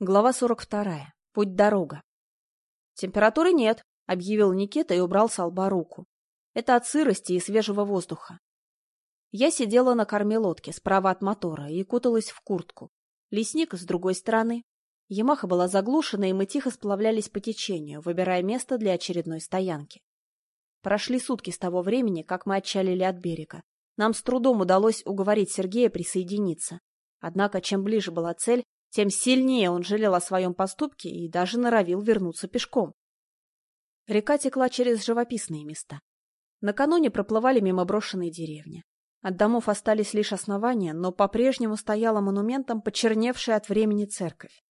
Глава 42. Путь-дорога. «Температуры нет», — объявил Никита и убрал с лба руку. «Это от сырости и свежего воздуха». Я сидела на корме лодки, справа от мотора, и куталась в куртку. Лесник с другой стороны. Ямаха была заглушена, и мы тихо сплавлялись по течению, выбирая место для очередной стоянки. Прошли сутки с того времени, как мы отчалили от берега. Нам с трудом удалось уговорить Сергея присоединиться. Однако, чем ближе была цель, тем сильнее он жалел о своем поступке и даже норовил вернуться пешком. Река текла через живописные места. Накануне проплывали мимо брошенной деревни. От домов остались лишь основания, но по-прежнему стояла монументом почерневшая от времени церковь.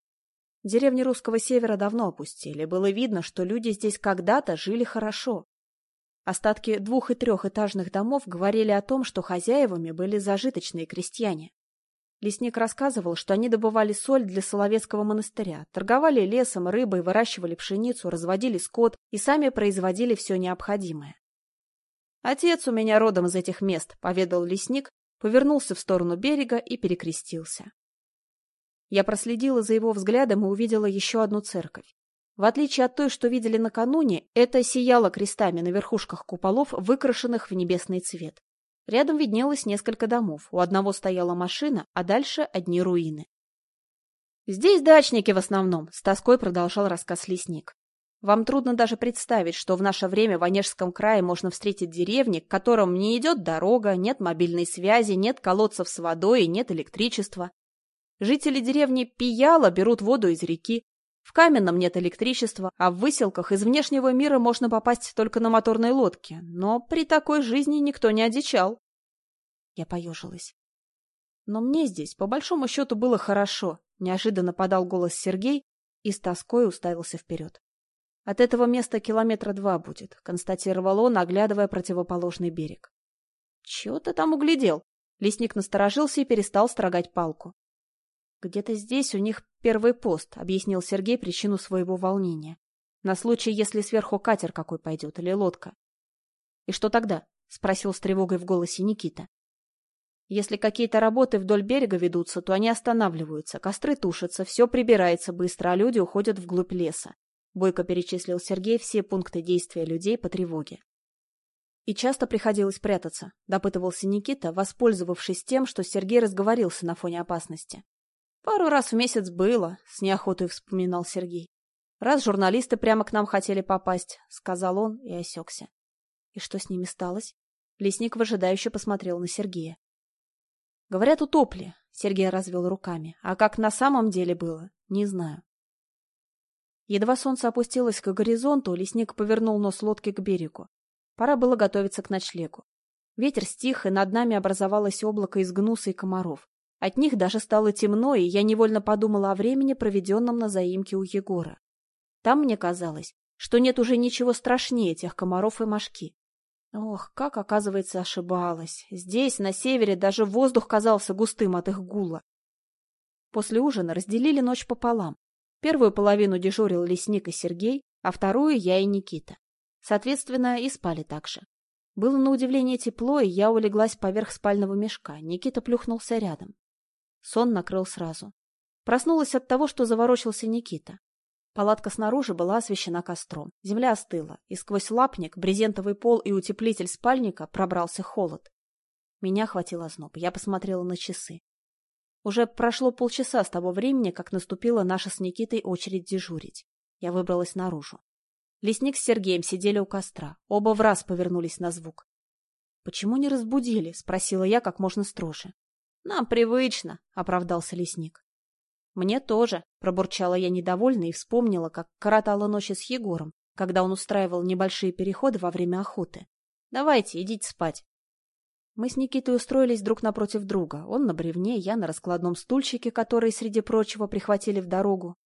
Деревни русского севера давно опустили, было видно, что люди здесь когда-то жили хорошо. Остатки двух- и трехэтажных домов говорили о том, что хозяевами были зажиточные крестьяне. Лесник рассказывал, что они добывали соль для Соловецкого монастыря, торговали лесом, рыбой, выращивали пшеницу, разводили скот и сами производили все необходимое. «Отец у меня родом из этих мест», — поведал лесник, повернулся в сторону берега и перекрестился. Я проследила за его взглядом и увидела еще одну церковь. В отличие от той, что видели накануне, это сияло крестами на верхушках куполов, выкрашенных в небесный цвет. Рядом виднелось несколько домов. У одного стояла машина, а дальше одни руины. «Здесь дачники в основном», — с тоской продолжал рассказ лесник. «Вам трудно даже представить, что в наше время в Онежском крае можно встретить деревни, к которым не идет дорога, нет мобильной связи, нет колодцев с водой и нет электричества. Жители деревни Пияла берут воду из реки, в Каменном нет электричества, а в выселках из внешнего мира можно попасть только на моторной лодке. Но при такой жизни никто не одичал. Я поежилась. Но мне здесь, по большому счету, было хорошо. Неожиданно подал голос Сергей и с тоской уставился вперед. От этого места километра два будет, констатировал он, оглядывая противоположный берег. Чего ты там углядел? Лесник насторожился и перестал строгать палку. «Где-то здесь у них первый пост», — объяснил Сергей причину своего волнения. «На случай, если сверху катер какой пойдет или лодка». «И что тогда?» — спросил с тревогой в голосе Никита. «Если какие-то работы вдоль берега ведутся, то они останавливаются, костры тушатся, все прибирается быстро, а люди уходят вглубь леса», — бойко перечислил Сергей все пункты действия людей по тревоге. «И часто приходилось прятаться», — допытывался Никита, воспользовавшись тем, что Сергей разговорился на фоне опасности. Пару раз в месяц было, с неохотой вспоминал Сергей. Раз журналисты прямо к нам хотели попасть, сказал он и осекся. И что с ними сталось? Лесник выжидающе посмотрел на Сергея. Говорят, утопли, Сергей развел руками. А как на самом деле было, не знаю. Едва солнце опустилось к горизонту, лесник повернул нос лодки к берегу. Пора было готовиться к ночлегу. Ветер стих, и над нами образовалось облако из гнуса и комаров. От них даже стало темно, и я невольно подумала о времени, проведенном на заимке у Егора. Там мне казалось, что нет уже ничего страшнее тех комаров и мошки. Ох, как, оказывается, ошибалась. Здесь, на севере, даже воздух казался густым от их гула. После ужина разделили ночь пополам. Первую половину дежурил лесник и Сергей, а вторую я и Никита. Соответственно, и спали так же. Было на удивление тепло, и я улеглась поверх спального мешка. Никита плюхнулся рядом. Сон накрыл сразу. Проснулась от того, что заворочился Никита. Палатка снаружи была освещена костром. Земля остыла, и сквозь лапник, брезентовый пол и утеплитель спальника пробрался холод. Меня хватило озноб. Я посмотрела на часы. Уже прошло полчаса с того времени, как наступила наша с Никитой очередь дежурить. Я выбралась наружу. Лесник с Сергеем сидели у костра. Оба в раз повернулись на звук. «Почему не разбудили?» — спросила я как можно строже. Нам привычно, оправдался лесник. Мне тоже, пробурчала я недовольно и вспомнила, как коротала ночи с Егором, когда он устраивал небольшие переходы во время охоты. Давайте, идите спать. Мы с Никитой устроились друг напротив друга. Он на бревне, я на раскладном стульчике, который, среди прочего, прихватили в дорогу.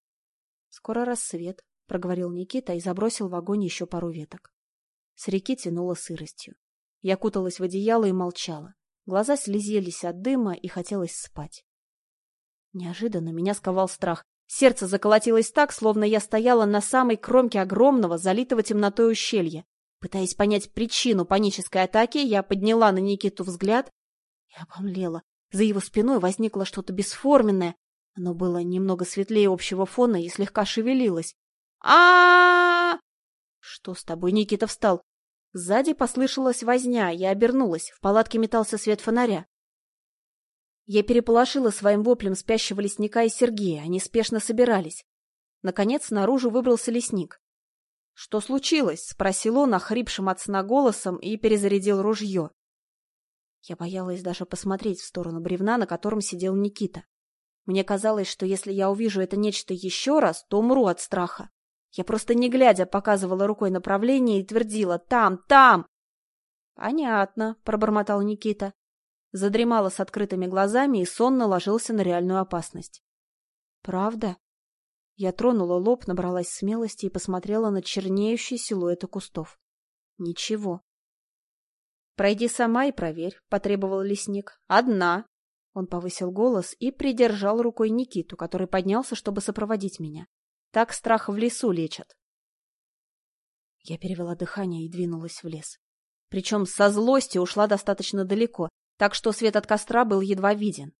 Скоро рассвет, — проговорил Никита и забросил в огонь еще пару веток. С реки тянуло сыростью. Я куталась в одеяло и молчала. Глаза слезились от дыма, и хотелось спать. Неожиданно меня сковал страх. Сердце заколотилось так, словно я стояла на самой кромке огромного, залитого темнотой ущелья. Пытаясь понять причину панической атаки, я подняла на Никиту взгляд и обомлела. За его спиной возникло что-то бесформенное. Оно было немного светлее общего фона и слегка шевелилось. а Что с тобой? Никита встал. Сзади послышалась возня, я обернулась. В палатке метался свет фонаря. Я переполошила своим воплем спящего лесника и Сергея. Они спешно собирались. Наконец, наружу выбрался лесник. — Что случилось? — спросил он, охрипшим от сна голосом, и перезарядил ружье. Я боялась даже посмотреть в сторону бревна, на котором сидел Никита. Мне казалось, что если я увижу это нечто еще раз, то умру от страха. Я просто не глядя показывала рукой направление и твердила «Там! Там!» «Понятно», — пробормотал Никита. Задремала с открытыми глазами и сонно ложился на реальную опасность. «Правда?» Я тронула лоб, набралась смелости и посмотрела на чернеющие силуэты кустов. Ничего. «Пройди сама и проверь», — потребовал лесник. «Одна». Он повысил голос и придержал рукой Никиту, который поднялся, чтобы сопроводить меня. Так страх в лесу лечат. Я перевела дыхание и двинулась в лес. Причем со злости ушла достаточно далеко, так что свет от костра был едва виден.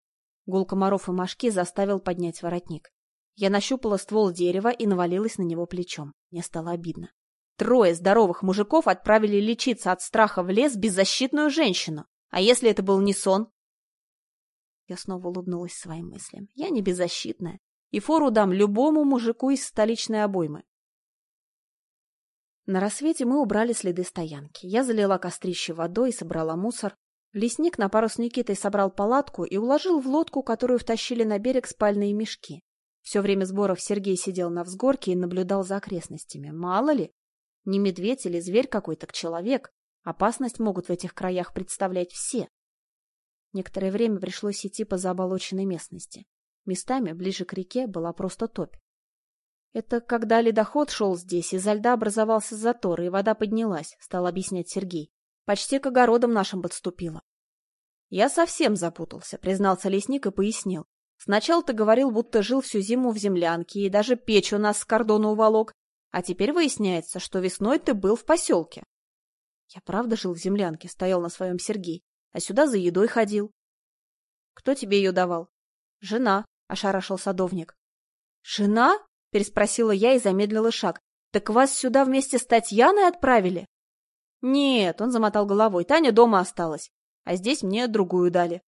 Гул комаров и мошки заставил поднять воротник. Я нащупала ствол дерева и навалилась на него плечом. Мне стало обидно. Трое здоровых мужиков отправили лечиться от страха в лес беззащитную женщину. А если это был не сон? Я снова улыбнулась своим мыслям. Я не беззащитная. И фору дам любому мужику из столичной обоймы. На рассвете мы убрали следы стоянки. Я залила кострище водой и собрала мусор. Лесник на пару с Никитой собрал палатку и уложил в лодку, которую втащили на берег спальные мешки. Все время сборов Сергей сидел на взгорке и наблюдал за окрестностями. Мало ли, не медведь или зверь какой, так человек. Опасность могут в этих краях представлять все. Некоторое время пришлось идти по заболоченной местности. Местами, ближе к реке, была просто топь. Это когда ледоход шел здесь, изо льда образовался затор, и вода поднялась, стал объяснять Сергей. Почти к огородам нашим подступила. Я совсем запутался, признался лесник и пояснил. Сначала ты говорил, будто жил всю зиму в землянке и даже печь у нас с кордона уволок, а теперь выясняется, что весной ты был в поселке. Я правда жил в землянке, стоял на своем Сергей, а сюда за едой ходил. Кто тебе ее давал? Жена, ошарашил садовник. Жена? переспросила я и замедлила шаг. Так вас сюда вместе с Татьяной отправили? Нет, он замотал головой. Таня дома осталась, а здесь мне другую дали.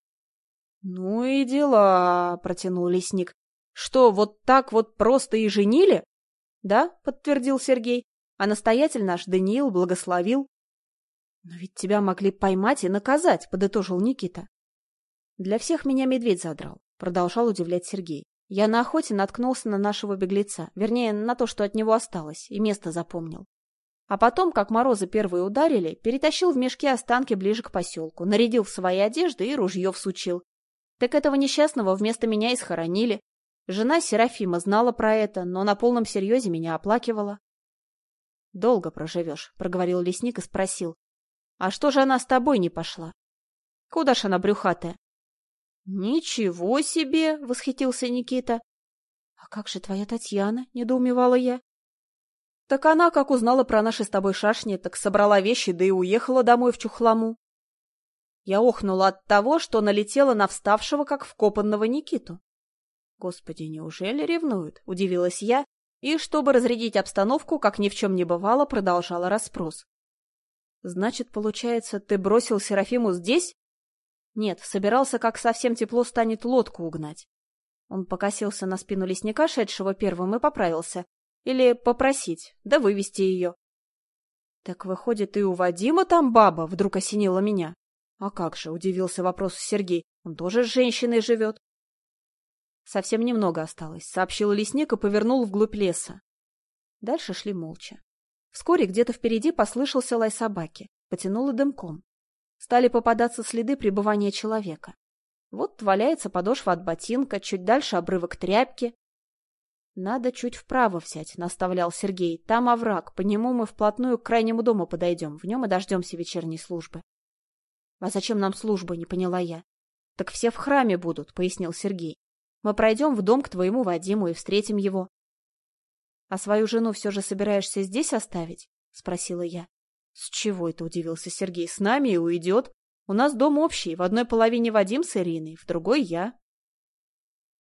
«Ну и дела», — протянул лесник. «Что, вот так вот просто и женили?» «Да», — подтвердил Сергей. «А настоятель наш Даниил благословил». «Но ведь тебя могли поймать и наказать», — подытожил Никита. «Для всех меня медведь задрал», — продолжал удивлять Сергей. «Я на охоте наткнулся на нашего беглеца, вернее, на то, что от него осталось, и место запомнил. А потом, как морозы первые ударили, перетащил в мешки останки ближе к поселку, нарядил в свои одежды и ружье всучил. Так этого несчастного вместо меня и схоронили. Жена Серафима знала про это, но на полном серьезе меня оплакивала. — Долго проживешь, — проговорил лесник и спросил. — А что же она с тобой не пошла? — Куда ж она брюхатая? — Ничего себе! — восхитился Никита. — А как же твоя Татьяна? — недоумевала я. — Так она, как узнала про наши с тобой шашни, так собрала вещи, да и уехала домой в Чухламу. Я охнула от того, что налетела на вставшего, как вкопанного Никиту. «Господи, неужели ревнуют?» — удивилась я, и, чтобы разрядить обстановку, как ни в чем не бывало, продолжала расспрос. «Значит, получается, ты бросил Серафиму здесь?» «Нет, собирался, как совсем тепло станет, лодку угнать». Он покосился на спину лесника, шедшего первым, и поправился. Или попросить, да вывести ее. «Так выходит, и у Вадима там баба?» — вдруг осенила меня. «А как же?» — удивился вопрос Сергей. «Он тоже с женщиной живет». «Совсем немного осталось», — сообщил лесник и повернул вглубь леса. Дальше шли молча. Вскоре где-то впереди послышался лай собаки, потянуло дымком. Стали попадаться следы пребывания человека. Вот валяется подошва от ботинка, чуть дальше обрывок тряпки. «Надо чуть вправо взять», — наставлял Сергей. «Там овраг, по нему мы вплотную к крайнему дому подойдем, в нем и дождемся вечерней службы». «А зачем нам служба?» — не поняла я. «Так все в храме будут», — пояснил Сергей. «Мы пройдем в дом к твоему Вадиму и встретим его». «А свою жену все же собираешься здесь оставить?» — спросила я. «С чего это?» — удивился Сергей. «С нами и уйдет. У нас дом общий, в одной половине Вадим с Ириной, в другой я».